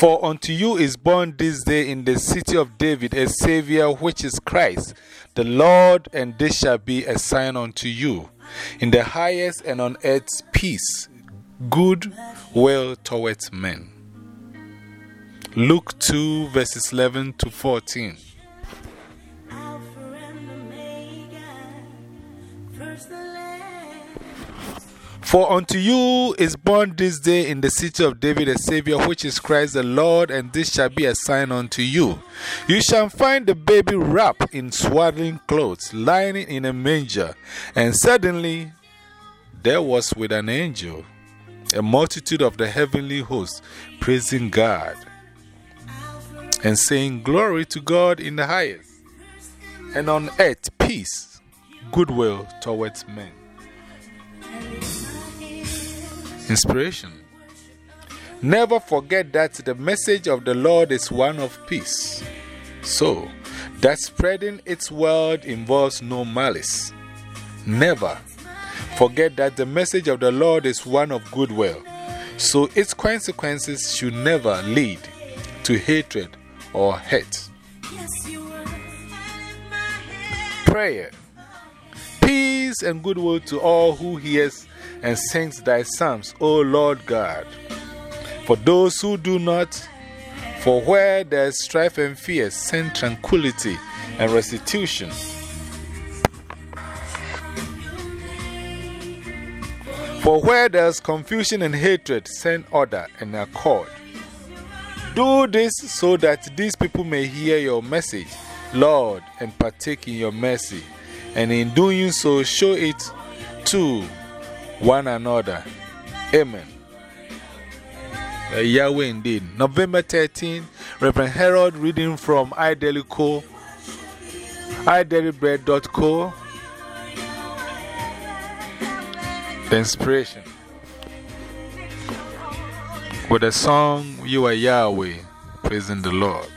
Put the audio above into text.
For unto you is born this day in the city of David a Savior, which is Christ, the Lord, and this shall be a sign unto you. In the highest and on earth peace, good will towards men. Luke 2, verses 11 to 14. For unto you is born this day in the city of David a Savior, which is Christ the Lord, and this shall be a sign unto you. You shall find the baby wrapped in swaddling clothes, lying in a manger. And suddenly there was with an angel a multitude of the heavenly hosts praising God and saying, Glory to God in the highest, and on earth peace, goodwill towards men. Inspiration Never forget that the message of the Lord is one of peace. So, that spreading its word involves no malice. Never forget that the message of the Lord is one of goodwill. So, its consequences should never lead to hatred or hate. Prayer Peace and goodwill to all who hears and sings thy psalms, O Lord God. For those who do not, for where there's strife and fear, send tranquility and restitution. For where there's confusion and hatred, send order and accord. Do this so that these people may hear your message, Lord, and partake in your mercy, and in doing so, show it to one another. Amen. Uh, Yahweh indeed. November 13, Reverend Harold reading from iDelico, iDelibread.co. The inspiration. With a song, You Are Yahweh, praising the Lord.